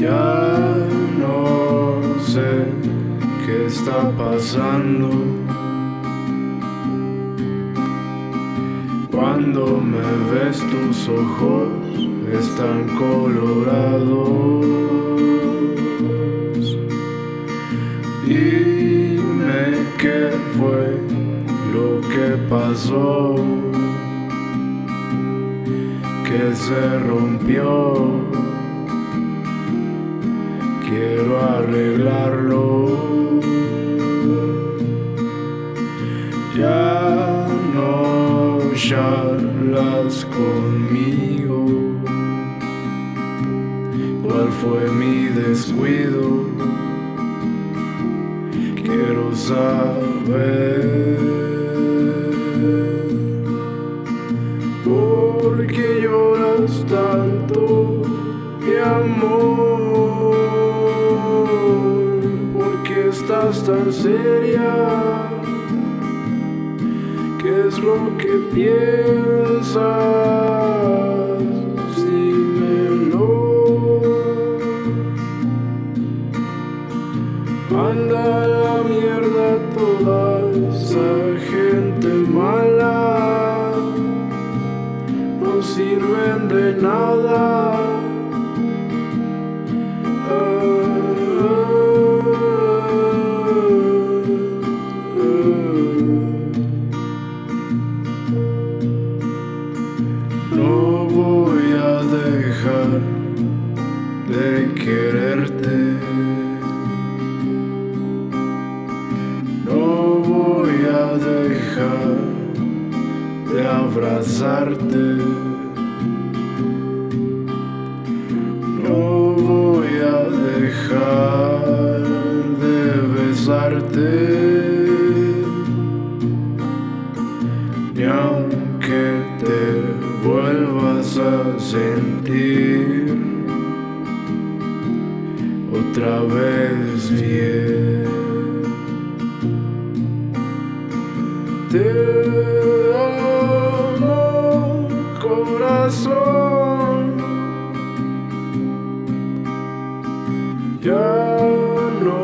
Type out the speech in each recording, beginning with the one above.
Ya no sé qué está pasando. Cuando me ves tus ojos están colorados. Dime qué fue lo que pasó. Que se rompió quiero arreglarlo. Ya no charlas conmigo. ¿Cuál fue mi descuido? Quiero saber. ¿Por qué lloras tanto, mi amor? Tan seria? ¿Qué es lo que piensas? Dímelo. Manda a la mierda toda esa gente mala. No sirven de nada. De quererte. No voy a dejar de abrazarte. Sentir otra vez bien. Te amo, corazón. Ya no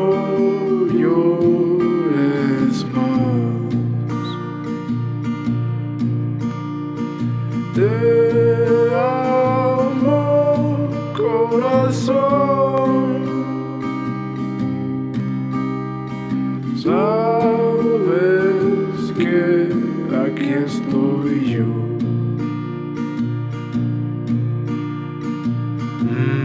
llores más. Sabes que aqui estoy yo. Mm.